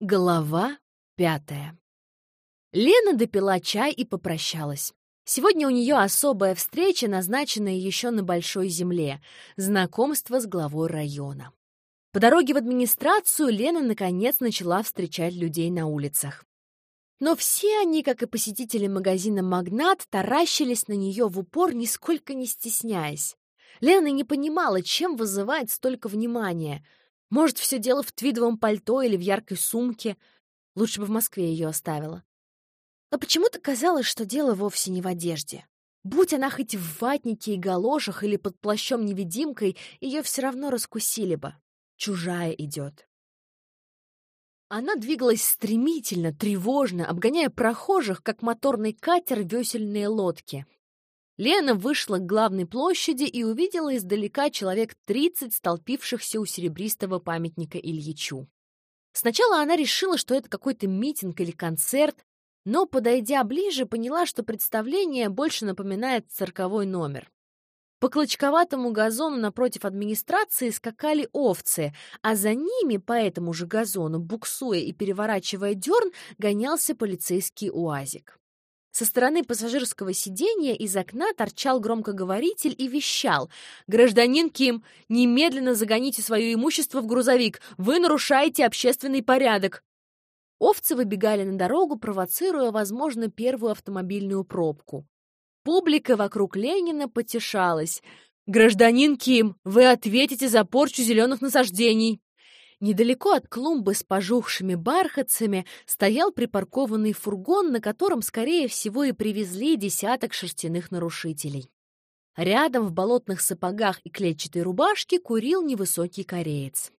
Глава пятая. Лена допила чай и попрощалась. Сегодня у нее особая встреча, назначенная еще на Большой Земле — знакомство с главой района. По дороге в администрацию Лена наконец начала встречать людей на улицах. Но все они, как и посетители магазина «Магнат», таращились на нее в упор, нисколько не стесняясь. Лена не понимала, чем вызывает столько внимания — может, все дело в твидовом пальто или в яркой сумке. Лучше бы в Москве ее оставила. Но почему-то казалось, что дело вовсе не в одежде. Будь она хоть в ватнике и галошах или под плащом-невидимкой, ее все равно раскусили бы. Чужая идет. Она двигалась стремительно, тревожно, обгоняя прохожих, как моторный катер весельные лодки. Лена вышла к главной площади и увидела издалека человек 30 столпившихся у серебристого памятника Ильичу. Сначала она решила, что это какой-то митинг или концерт, но, подойдя ближе, поняла, что представление больше напоминает цирковой номер. По клочковатому газону напротив администрации скакали овцы, а за ними по этому же газону, буксуя и переворачивая дерн, гонялся полицейский уазик. Со стороны пассажирского сиденья из окна торчал громкоговоритель и вещал. «Гражданин Ким, немедленно загоните свое имущество в грузовик. Вы нарушаете общественный порядок». Овцы выбегали на дорогу, провоцируя, возможно, первую автомобильную пробку. Публика вокруг Ленина потешалась. «Гражданин Ким, вы ответите за порчу зеленых насаждений!» Недалеко от клумбы с пожухшими бархатцами стоял припаркованный фургон, на котором, скорее всего, и привезли десяток шерстяных нарушителей. Рядом в болотных сапогах и клетчатой рубашке курил невысокий кореец.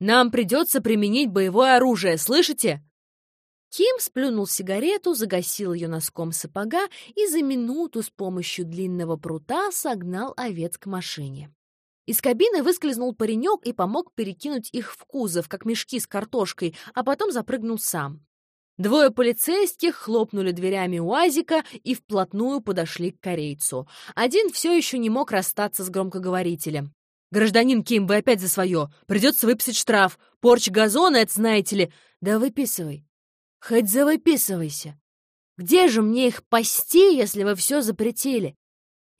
«Нам придется применить боевое оружие, слышите?» Ким сплюнул сигарету, загасил ее носком сапога и за минуту с помощью длинного прута согнал овец к машине. Из кабины выскользнул паренек и помог перекинуть их в кузов, как мешки с картошкой, а потом запрыгнул сам. Двое полицейских хлопнули дверями УАЗика и вплотную подошли к корейцу. Один все еще не мог расстаться с громкоговорителем. «Гражданин Ким, вы опять за свое. Придется выписать штраф. Порч газона, это знаете ли...» «Да выписывай. Хоть завыписывайся. Где же мне их пасти, если вы все запретили?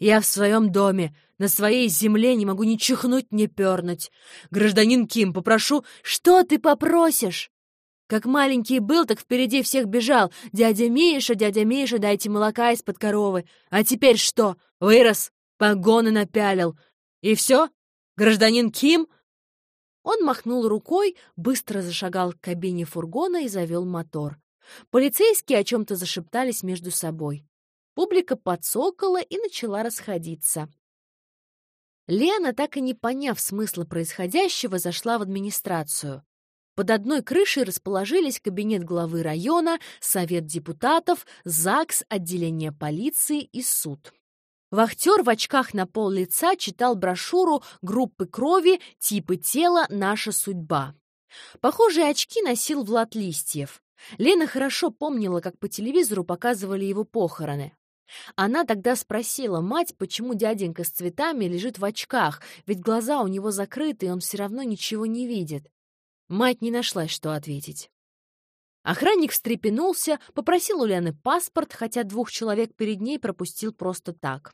Я в своем доме, на своей земле не могу ни чихнуть, ни пернуть. Гражданин Ким, попрошу, что ты попросишь? Как маленький был, так впереди всех бежал. Дядя Миша, дядя Миша, дайте молока из-под коровы. А теперь что? Вырос, погоны напялил. И все? Гражданин Ким? Он махнул рукой, быстро зашагал к кабине фургона и завел мотор. Полицейские о чем-то зашептались между собой. Публика подсокола и начала расходиться. Лена, так и не поняв смысла происходящего, зашла в администрацию. Под одной крышей расположились кабинет главы района, совет депутатов, ЗАГС, отделение полиции и суд. Вахтер в очках на пол лица читал брошюру группы крови «Типы тела. Наша судьба». Похожие очки носил Влад Листьев. Лена хорошо помнила, как по телевизору показывали его похороны. Она тогда спросила мать, почему дяденька с цветами лежит в очках, ведь глаза у него закрыты, и он все равно ничего не видит. Мать не нашлась, что ответить. Охранник встрепенулся, попросил у Лены паспорт, хотя двух человек перед ней пропустил просто так.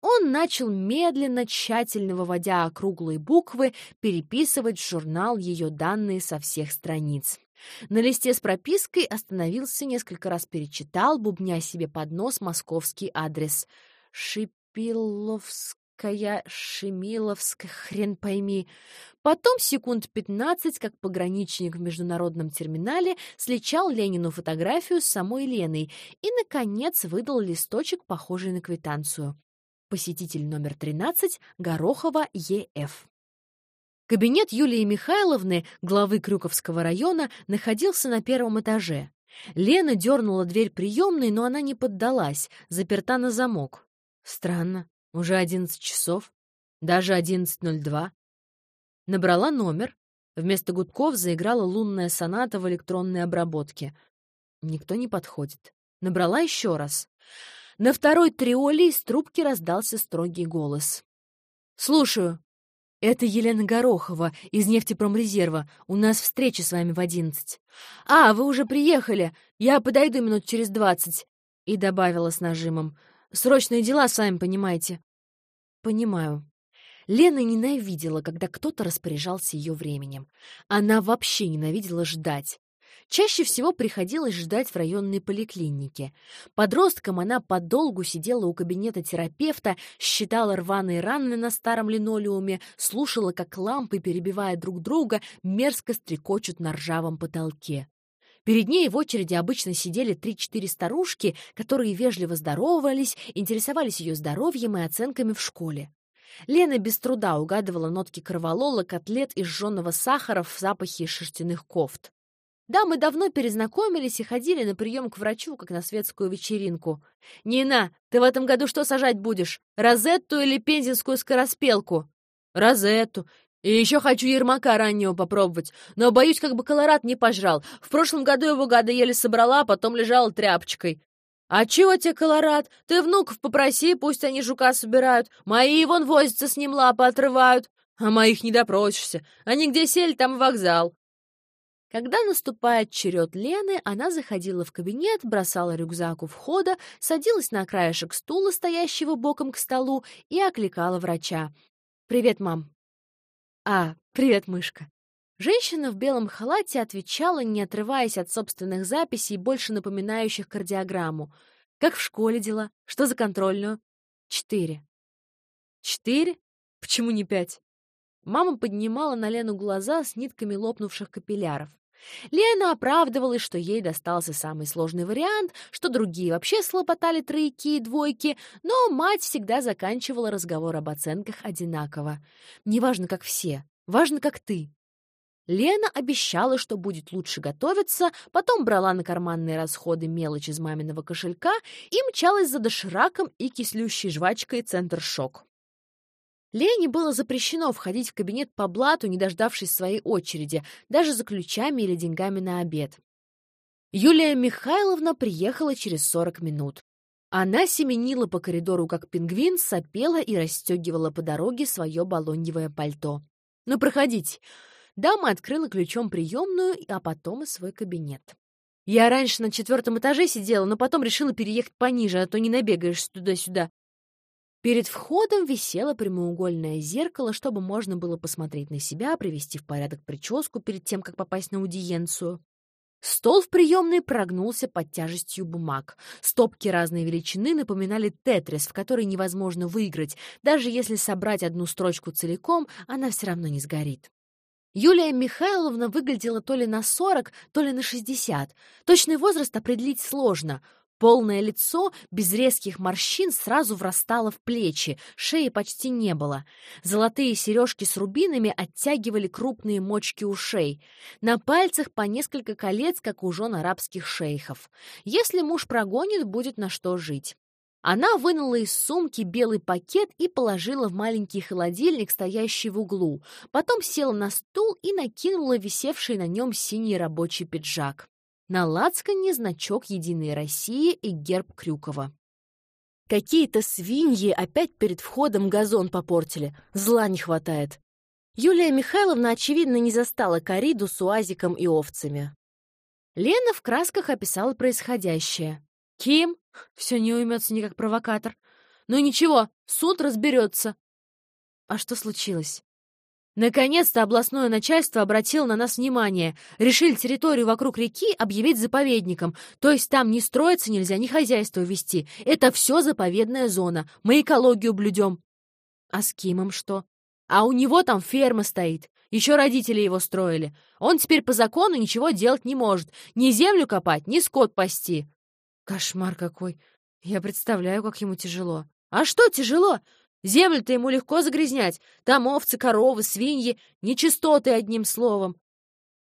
Он начал медленно, тщательно выводя округлые буквы, переписывать в журнал ее данные со всех страниц. На листе с пропиской остановился, несколько раз перечитал, бубня себе под нос московский адрес. Шипиловская, Шемиловская, хрен пойми. Потом секунд пятнадцать, как пограничник в международном терминале, сличал Ленину фотографию с самой Леной и, наконец, выдал листочек, похожий на квитанцию. Посетитель номер 13 Горохова Е.Ф. Кабинет Юлии Михайловны, главы Крюковского района, находился на первом этаже. Лена дернула дверь приемной, но она не поддалась, заперта на замок. Странно, уже одиннадцать часов, даже одиннадцать ноль два. Набрала номер. Вместо гудков заиграла лунная соната в электронной обработке. Никто не подходит. Набрала еще раз. На второй триоле из трубки раздался строгий голос. «Слушаю». «Это Елена Горохова из нефтепромрезерва. У нас встреча с вами в одиннадцать». «А, вы уже приехали. Я подойду минут через двадцать». И добавила с нажимом. «Срочные дела, сами понимаете». «Понимаю». Лена ненавидела, когда кто-то распоряжался ее временем. Она вообще ненавидела ждать. Чаще всего приходилось ждать в районной поликлинике. Подростком она подолгу сидела у кабинета терапевта, считала рваные раны на старом линолеуме, слушала, как лампы, перебивая друг друга, мерзко стрекочут на ржавом потолке. Перед ней в очереди обычно сидели три-четыре старушки, которые вежливо здоровались, интересовались ее здоровьем и оценками в школе. Лена без труда угадывала нотки кроволола, котлет и жженого сахара в запахе шерстяных кофт. Да, мы давно перезнакомились и ходили на прием к врачу, как на светскую вечеринку. «Нина, ты в этом году что сажать будешь? Розетту или пензенскую скороспелку?» «Розетту. И еще хочу ермака раннего попробовать, но боюсь, как бы колорад не пожрал. В прошлом году его гада еле собрала, а потом лежала тряпочкой. «А чего тебе колорад? Ты внуков попроси, пусть они жука собирают. Мои вон возятся с ним лапы отрывают. А моих не допросишься. Они где сели, там вокзал. Когда наступает черед Лены, она заходила в кабинет, бросала рюкзак у входа, садилась на краешек стула, стоящего боком к столу, и окликала врача. «Привет, мам». «А, привет, мышка». Женщина в белом халате отвечала, не отрываясь от собственных записей, больше напоминающих кардиограмму. «Как в школе дела? Что за контрольную?» «Четыре». «Четыре? Почему не пять?» Мама поднимала на Лену глаза с нитками лопнувших капилляров. Лена оправдывалась, что ей достался самый сложный вариант, что другие вообще слопотали тройки и двойки, но мать всегда заканчивала разговор об оценках одинаково. «Неважно, как все, важно, как ты». Лена обещала, что будет лучше готовиться, потом брала на карманные расходы мелочь из маминого кошелька и мчалась за дошираком и кислющей жвачкой «Центр Шок». Лене было запрещено входить в кабинет по блату, не дождавшись своей очереди, даже за ключами или деньгами на обед. Юлия Михайловна приехала через 40 минут. Она семенила по коридору, как пингвин, сопела и расстегивала по дороге свое балоньевое пальто. «Ну, проходите!» Дама открыла ключом приемную, а потом и свой кабинет. «Я раньше на четвертом этаже сидела, но потом решила переехать пониже, а то не набегаешь туда-сюда. Перед входом висело прямоугольное зеркало, чтобы можно было посмотреть на себя, привести в порядок прическу перед тем, как попасть на аудиенцию. Стол в приемной прогнулся под тяжестью бумаг. Стопки разной величины напоминали тетрис, в который невозможно выиграть. Даже если собрать одну строчку целиком, она все равно не сгорит. Юлия Михайловна выглядела то ли на 40, то ли на 60. Точный возраст определить сложно — Полное лицо без резких морщин сразу врастало в плечи, шеи почти не было. Золотые сережки с рубинами оттягивали крупные мочки ушей. На пальцах по несколько колец, как у жен арабских шейхов. Если муж прогонит, будет на что жить. Она вынула из сумки белый пакет и положила в маленький холодильник, стоящий в углу. Потом села на стул и накинула висевший на нем синий рабочий пиджак. На лацкане значок «Единой России» и герб Крюкова. Какие-то свиньи опять перед входом газон попортили. Зла не хватает. Юлия Михайловна, очевидно, не застала кориду с уазиком и овцами. Лена в красках описала происходящее. Ким все не уймется никак провокатор. «Ну ничего, суд разберется. А что случилось? Наконец-то областное начальство обратило на нас внимание. Решили территорию вокруг реки объявить заповедником. То есть там ни строиться нельзя, ни хозяйство вести. Это все заповедная зона. Мы экологию блюдем. А с Кимом что? А у него там ферма стоит. Еще родители его строили. Он теперь по закону ничего делать не может. Ни землю копать, ни скот пасти. Кошмар какой. Я представляю, как ему тяжело. А что тяжело? Землю-то ему легко загрязнять. Там овцы, коровы, свиньи, нечистоты одним словом.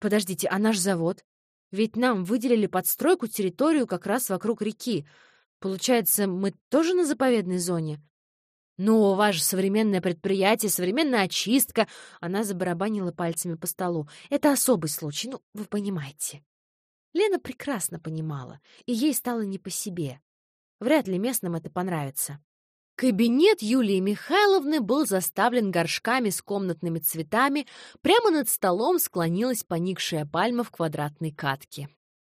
Подождите, а наш завод? Ведь нам выделили подстройку территорию как раз вокруг реки. Получается, мы тоже на заповедной зоне? Ну, у вас же современное предприятие, современная очистка. Она забарабанила пальцами по столу. Это особый случай, ну, вы понимаете. Лена прекрасно понимала, и ей стало не по себе. Вряд ли местным это понравится. Кабинет Юлии Михайловны был заставлен горшками с комнатными цветами, прямо над столом склонилась поникшая пальма в квадратной катке.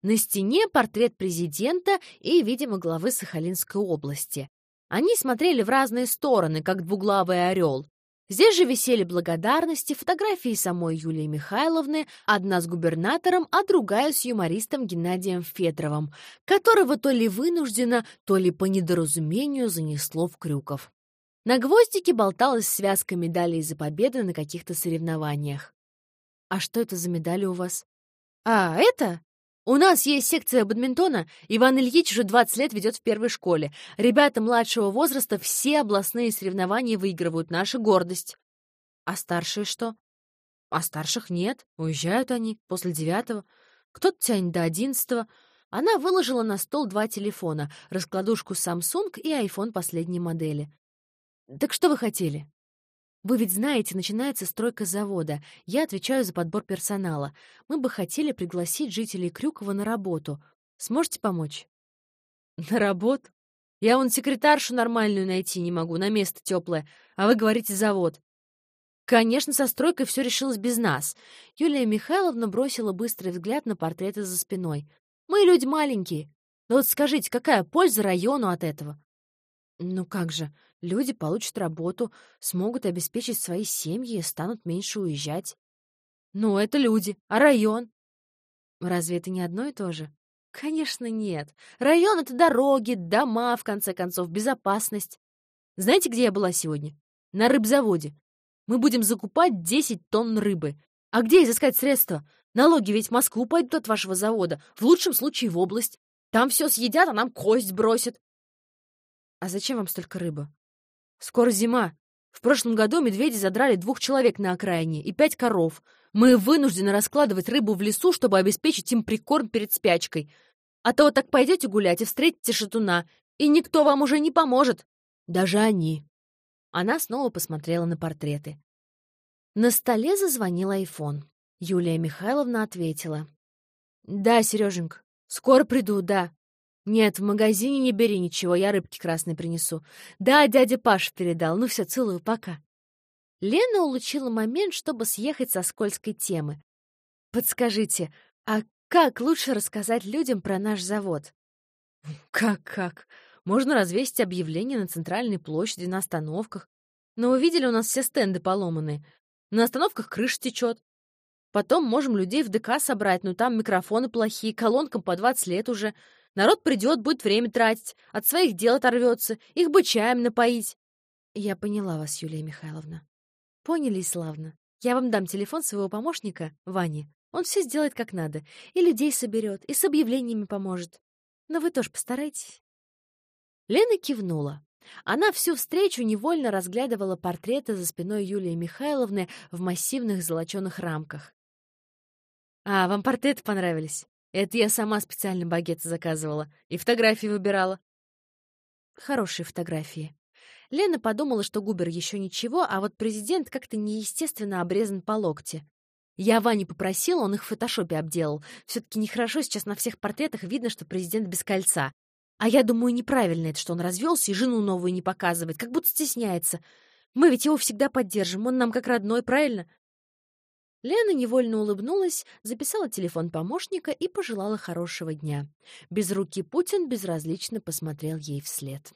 На стене портрет президента и, видимо, главы Сахалинской области. Они смотрели в разные стороны, как двуглавый орел. Здесь же висели благодарности, фотографии самой Юлии Михайловны, одна с губернатором, а другая с юмористом Геннадием Федоровым, которого то ли вынужденно, то ли по недоразумению занесло в Крюков. На гвоздике болталась связка медалей за победы на каких-то соревнованиях. «А что это за медали у вас?» «А, это?» У нас есть секция бадминтона. Иван Ильич уже 20 лет ведет в первой школе. Ребята младшего возраста все областные соревнования выигрывают. Наша гордость. А старшие что? А старших нет. Уезжают они после девятого. Кто-то тянет до одиннадцатого. Она выложила на стол два телефона, раскладушку Samsung и iPhone последней модели. «Так что вы хотели?» Вы ведь знаете, начинается стройка завода. Я отвечаю за подбор персонала. Мы бы хотели пригласить жителей Крюкова на работу. Сможете помочь? На работу? Я вон секретаршу нормальную найти не могу, на место теплое. А вы говорите завод. Конечно, со стройкой все решилось без нас. Юлия Михайловна бросила быстрый взгляд на портреты за спиной. Мы люди маленькие. Но вот скажите, какая польза району от этого? Ну как же, люди получат работу, смогут обеспечить свои семьи и станут меньше уезжать. Ну, это люди, а район? Разве это не одно и то же? Конечно, нет. Район — это дороги, дома, в конце концов, безопасность. Знаете, где я была сегодня? На рыбзаводе. Мы будем закупать 10 тонн рыбы. А где изыскать средства? Налоги ведь в Москву пойдут от вашего завода, в лучшем случае в область. Там все съедят, а нам кость бросят. «А зачем вам столько рыбы?» «Скоро зима. В прошлом году медведи задрали двух человек на окраине и пять коров. Мы вынуждены раскладывать рыбу в лесу, чтобы обеспечить им прикорм перед спячкой. А то вот так пойдете гулять и встретите шатуна, и никто вам уже не поможет. Даже они». Она снова посмотрела на портреты. На столе зазвонил айфон. Юлия Михайловна ответила. «Да, Сереженька, скоро приду, да. «Нет, в магазине не бери ничего, я рыбки красной принесу. Да, дядя Паш передал. Ну все, целую, пока». Лена улучила момент, чтобы съехать со скользкой темы. «Подскажите, а как лучше рассказать людям про наш завод?» «Как-как? Можно развесить объявление на центральной площади, на остановках. Но вы видели, у нас все стенды поломаны. На остановках крыша течет. Потом можем людей в ДК собрать, но там микрофоны плохие, колонкам по 20 лет уже. Народ придет, будет время тратить, от своих дел оторвется, их бы чаем напоить. Я поняла вас, Юлия Михайловна. Поняли и славно. Я вам дам телефон своего помощника, Вани. Он все сделает как надо. И людей соберет, и с объявлениями поможет. Но вы тоже постарайтесь. Лена кивнула. Она всю встречу невольно разглядывала портреты за спиной Юлии Михайловны в массивных золоченых рамках. «А, вам портреты понравились?» Это я сама специально багеты заказывала и фотографии выбирала. Хорошие фотографии. Лена подумала, что Губер еще ничего, а вот президент как-то неестественно обрезан по локте. Я Ване попросила, он их в фотошопе обделал. Все-таки нехорошо сейчас на всех портретах видно, что президент без кольца. А я думаю, неправильно это, что он развелся и жену новую не показывает, как будто стесняется. Мы ведь его всегда поддержим, он нам как родной, правильно? Лена невольно улыбнулась, записала телефон помощника и пожелала хорошего дня. Безрукий Путин безразлично посмотрел ей вслед.